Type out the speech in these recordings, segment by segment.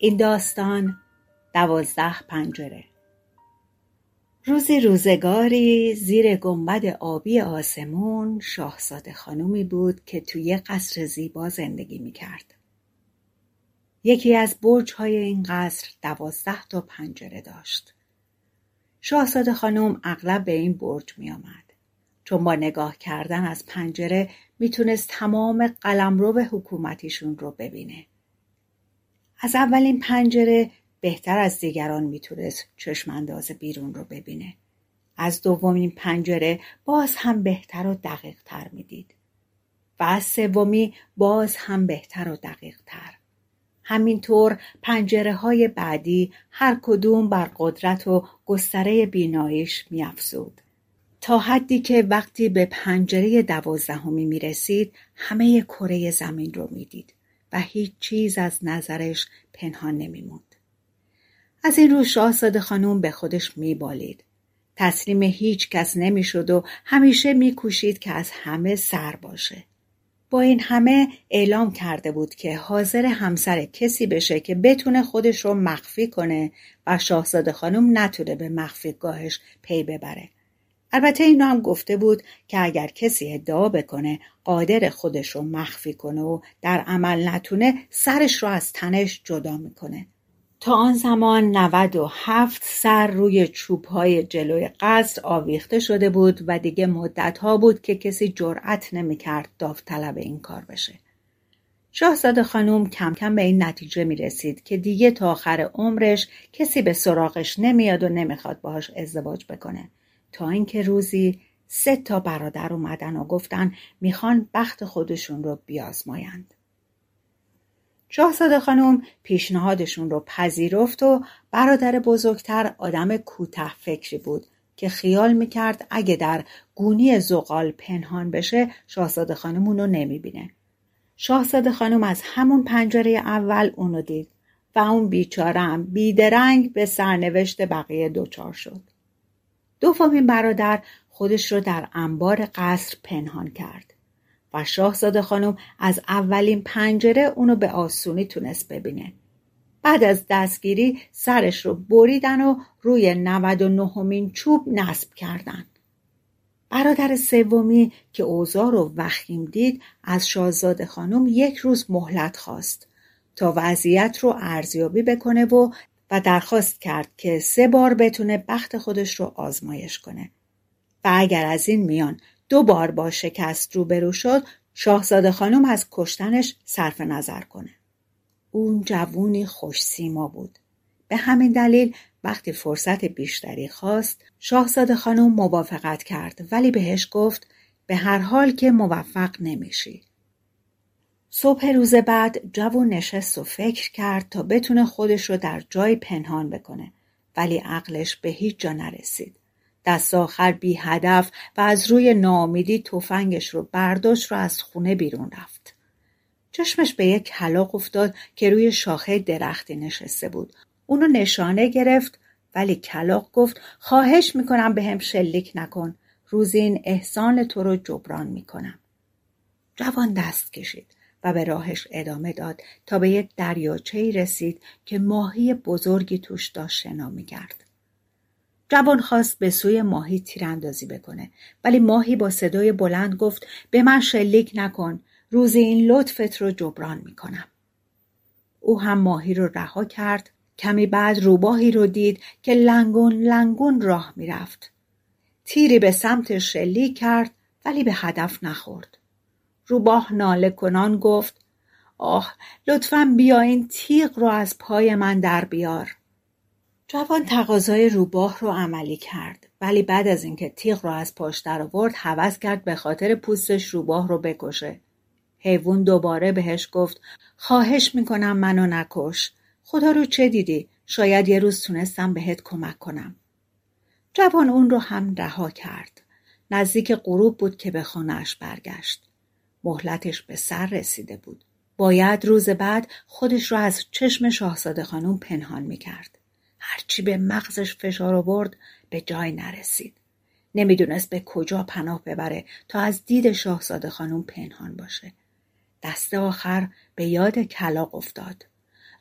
این داستان دوازده پنجره روزی روزگاری زیر گنبد آبی آسمون شاهزاده خانومی بود که توی قصر زیبا زندگی می‌کرد. یکی از برج های این قصر دوازده تا پنجره داشت. شاهزاده خانم اغلب به این برج می آمد. چون با نگاه کردن از پنجره می‌تونست تمام قلمرو حکومتیشون رو ببینه. از اولین پنجره بهتر از دیگران می‌تونست چشم انداز بیرون رو ببینه. از دومین پنجره باز هم بهتر و دقیق تر می‌دید. و از سومی باز هم بهتر و دقیق تر. همینطور پنجره های بعدی هر کدوم بر قدرت و گستره بینایش میافزود. تا حدی که وقتی به پنجره دوازدهمی می رسید همه کره زمین رو می‌دید. و هیچ چیز از نظرش پنهان نمیموند. از این رو شاهزاده خانوم به خودش میبالید. تسلیم هیچ کس نمی‌شد و همیشه میکوشید که از همه سر باشه. با این همه اعلام کرده بود که حاضر همسر کسی بشه که بتونه خودش رو مخفی کنه و شاهزاده خانم نتونه به مخفی گاهش پی ببره. البته اینو هم گفته بود که اگر کسی ادعا بکنه قادر خودش رو مخفی کنه و در عمل نتونه سرش رو از تنش جدا می‌کنه. تا آن زمان نود و هفت سر روی چوب های جلوی قصر آویخته شده بود و دیگه مدت ها بود که کسی جرأت نمی‌کرد داوطلب این کار بشه. شاهزاده خانوم کم کم به این نتیجه می رسید که دیگه تا آخر عمرش کسی به سراغش نمیاد و نمی‌خواد باهاش ازدواج بکنه. تا اینکه روزی سه تا برادر اومدن و گفتن می‌خوان بخت خودشون رو بیازمایند. شاهزاده خانم پیشنهادشون رو پذیرفت و برادر بزرگتر آدم کوته فکری بود که خیال می‌کرد اگه در گونی زغال پنهان بشه شاهزاده خانم اونو نمی‌بینه. شاهزاده خانم از همون پنجره اول اونو دید و اون بیچارم بیدرنگ به سرنوشت بقیه دچار شد. دومین برادر خودش رو در انبار قصر پنهان کرد و شاهزاده خانم از اولین پنجره اونو به آسونی تونست ببینه. بعد از دستگیری سرش رو بریدن و روی 99 مین چوب نصب کردن. برادر سومی که اوضاع رو وخیم دید از شاهزاده خانم یک روز مهلت خواست تا وضعیت رو ارزیابی بکنه و و درخواست کرد که سه بار بتونه بخت خودش رو آزمایش کنه و اگر از این میان دو بار با شکست روبرو شد شاهزاده خانم از کشتنش صرف نظر کنه. اون جوونی خوش سیما بود. به همین دلیل وقتی فرصت بیشتری خواست شاهزاده خانم موافقت کرد ولی بهش گفت به هر حال که موفق نمیشی. صبح روز بعد جوون نشست و فکر کرد تا بتونه خودش رو در جای پنهان بکنه ولی عقلش به هیچ جا نرسید. دست آخر بی هدف و از روی نامیدی تفنگش رو برداشت رو از خونه بیرون رفت. چشمش به یک کلاق افتاد که روی شاخه درختی نشسته بود. اونو نشانه گرفت ولی کلاق گفت خواهش می‌کنم به هم شلیک نکن. روز این احسان تو رو جبران می‌کنم. جوان دست کشید. و به راهش ادامه داد تا به یک دریاچه رسید که ماهی بزرگی توش داشت شنا می‌کرد. جوان خواست به سوی ماهی تیراندازی بکنه ولی ماهی با صدای بلند گفت به من شلیک نکن روز این لطفت رو جبران می‌کنم. او هم ماهی رو رها کرد کمی بعد روباهی رو دید که لنگون لنگون راه می‌رفت. تیری به سمت شلیک کرد ولی به هدف نخورد. روباه ناله کنان گفت آه لطفا بیا این تیغ رو از پای من در بیار. جوان تقاضای روباه رو عملی کرد ولی بعد از اینکه تیغ رو از پاش در آورد حوض کرد به خاطر پوستش روباه رو بکشه. حیوان دوباره بهش گفت خواهش می‌کنم منو نکش. خدا رو چه دیدی؟ شاید یه روز تونستم بهت کمک کنم. جوان اون رو هم رها کرد. نزدیک غروب بود که به خانهاش برگشت. مهلتش به سر رسیده بود. باید روز بعد خودش را از چشم شاهزاده خانم پنهان می‌کرد. هرچی به مغزش فشار آورد به جای نرسید. نمی‌دونست به کجا پناه ببره تا از دید شاهزاده خانم پنهان باشه. دست آخر به یاد کلاق افتاد.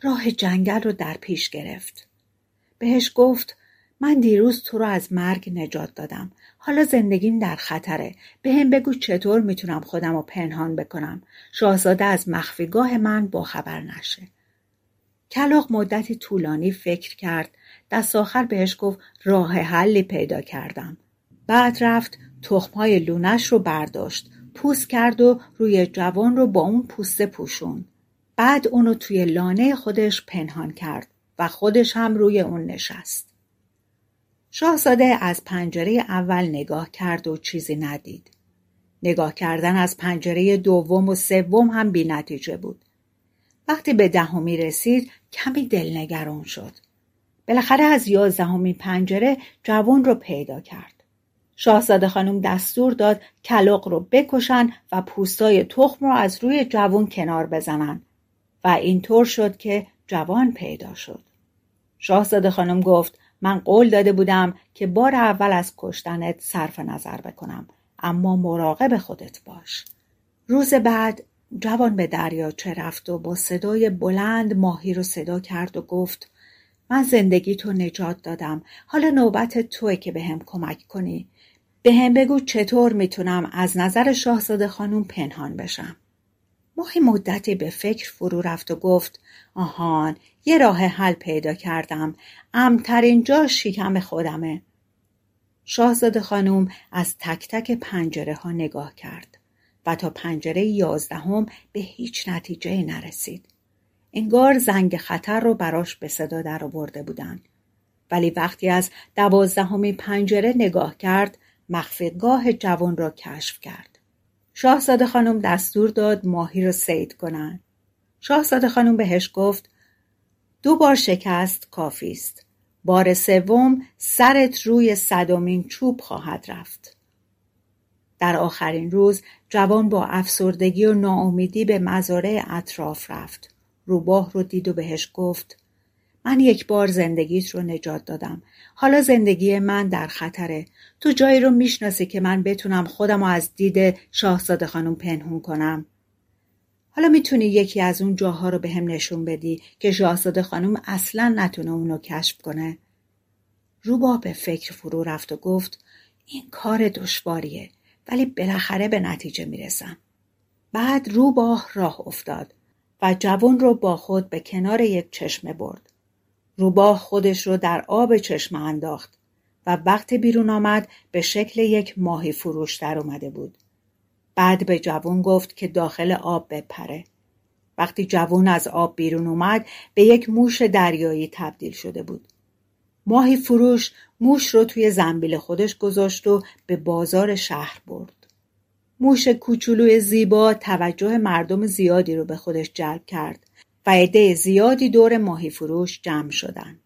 راه جنگل رو در پیش گرفت. بهش گفت من دیروز تو رو از مرگ نجات دادم. حالا زندگیم در خطره. به هم بگو چطور می‌تونم خودم رو پنهان بکنم. شاهزاده از مخفیگاه من باخبر نشه. کلاق مدتی طولانی فکر کرد. دست آخر بهش گفت راه حلی پیدا کردم. بعد رفت تخمهای لونش رو برداشت. پوست کرد و روی جوان رو با اون پوسته پوشون بعد اونو توی لانه خودش پنهان کرد و خودش هم روی اون نشست. شاهزاده از پنجره اول نگاه کرد و چیزی ندید. نگاه کردن از پنجره دوم و سوم هم بی نتیجه بود. وقتی به دهمی رسید کمی دلنگران شد. بالاخره از یازدهمین پنجره جوان رو پیدا کرد. شاهزاده خانم دستور داد کلاق رو بکشن و پوستای تخم رو از روی جوان کنار بزنن و اینطور شد که جوان پیدا شد. شاهزاده خانم گفت من قول داده بودم که بار اول از کشتنت صرف نظر بکنم اما مراقب خودت باش. روز بعد جوان به دریاچه رفت و با صدای بلند ماهی رو صدا کرد و گفت من زندگی تو نجات دادم. حالا نوبت توه که به هم کمک کنی. به هم بگو چطور می‌تونم از نظر شاهزاده خانم پنهان بشم. ماهی مدتی به فکر فرو رفت و گفت آهان یه راه حل پیدا کردم. امترین جا شکم خودمه. شاهزاده خانم از تک تک پنجره ها نگاه کرد و تا پنجره یازدهم به هیچ نتیجه نرسید. انگار زنگ خطر رو براش به صدا در آورده بودن. ولی وقتی از دوازدهمین پنجره نگاه کرد مخفیگاه جوان را کشف کرد. شاهزاده خانم دستور داد ماهی رو سید کنن. شاهزاده خانم بهش گفت دو بار شکست کافی است. بار سوم سرت روی صدمین چوب خواهد رفت. در آخرین روز جوان با افسردگی و ناامیدی به مزارع اطراف رفت. روباه رو دید و بهش گفت من یک بار زندگیت رو نجات دادم حالا زندگی من در خطره تو جایی رو می‌شناسی که من بتونم خودم رو از دید شاهزاده خانم پنهون کنم حالا می‌تونی یکی از اون جاها رو به هم نشون بدی که شاهزاده خانم اصلا نتونه اونو کشف کنه. روباه به فکر فرو رفت و گفت این کار دشواریه ولی بالاخره به نتیجه می‌رسم. بعد روباه راه افتاد و جوان رو با خود به کنار یک چشمه برد. روباه خودش رو در آب چشمه انداخت و وقتی بیرون آمد به شکل یک ماهی فروش در اومده بود. بعد به جوون گفت که داخل آب بپره. وقتی جوون از آب بیرون اومد به یک موش دریایی تبدیل شده بود. ماهی فروش موش رو توی زنبیل خودش گذاشت و به بازار شهر برد. موش کوچولوی زیبا توجه مردم زیادی رو به خودش جلب کرد و عده زیادی دور ماهی فروش جمع شدن.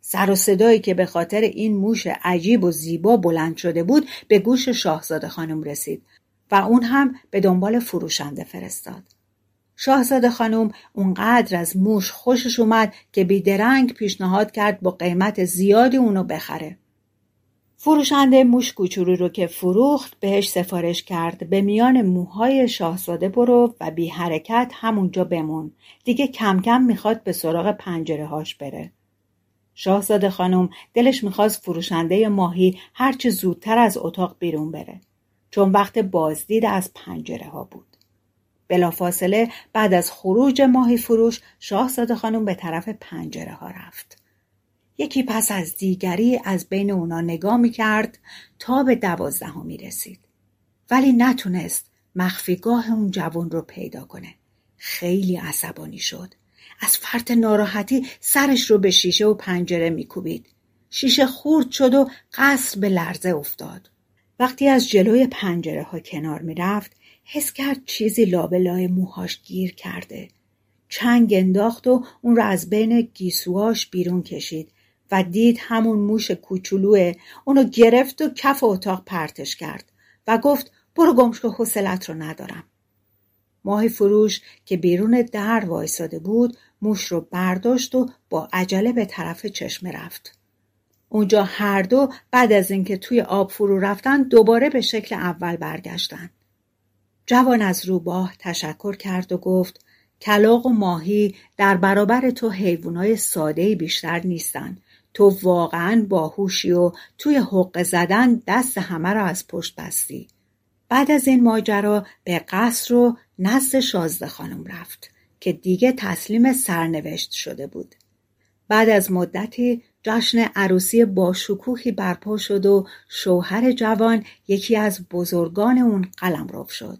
سر و صدایی که به خاطر این موش عجیب و زیبا بلند شده بود به گوش شاهزاده خانم رسید و اون هم به دنبال فروشنده فرستاد. شاهزاده خانم اونقدر از موش خوشش اومد که بیدرنگ پیشنهاد کرد با قیمت زیادی اونو بخره. فروشنده موش کوچولو رو که فروخت بهش سفارش کرد به میان موهای شاهزاده برو و بی حرکت همونجا بمون دیگه کم کم می‌خواد به سراغ پنجره هاش بره شاهزاده خانم دلش می‌خواست فروشنده ماهی هرچه زودتر از اتاق بیرون بره چون وقت بازدید از پنجره ها بود. بلافاصله بعد از خروج ماهی فروش شاهزاده خانم به طرف پنجره ها رفت. یکی پس از دیگری از بین اونا نگاه می کرد تا به دوازدهمی رسید. ولی نتونست مخفیگاه اون جوان رو پیدا کنه. خیلی عصبانی شد. از فرط ناراحتی سرش رو به شیشه و پنجره میکوبید. شیشه خورد شد و قصر به لرزه افتاد. وقتی از جلوی پنجره ها کنار می رفت حس کرد چیزی لابلای موهاش گیر کرده چنگ انداخت و اون را از بین گیسوهاش بیرون کشید و دید همون موش کوچولوه. اونو گرفت و کف اتاق پرتش کرد و گفت برو گمشو حوصلت رو ندارم. ماه فروش که بیرون در وایساده بود موش رو برداشت و با عجله به طرف چشمه رفت. اونجا هر دو بعد از اینکه توی آب فرو رفتن دوباره به شکل اول برگشتن. جوان از روباه تشکر کرد و گفت کلاق و ماهی در برابر تو حیوانای ساده بیشتر نیستن. تو واقعا باهوشی و توی حق زدن دست همه را از پشت بستی. بعد از این ماجرا به قصر و نزد شازده خانم رفت که دیگه تسلیم سرنوشت شده بود. بعد از مدتی جشن عروسی باشکوهی برپا شد و شوهر جوان یکی از بزرگان اون قلم رو شد.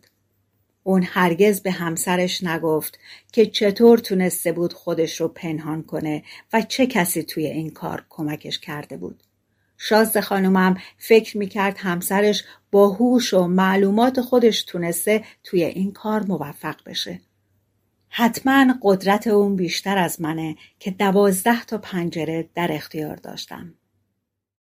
اون هرگز به همسرش نگفت که چطور تونسته بود خودش رو پنهان کنه و چه کسی توی این کار کمکش کرده بود. شازده خانومم فکر می‌کرد همسرش با هوش و معلومات خودش تونسته توی این کار موفق بشه. حتما قدرت اون بیشتر از منه که دوازده تا پنجره در اختیار داشتم.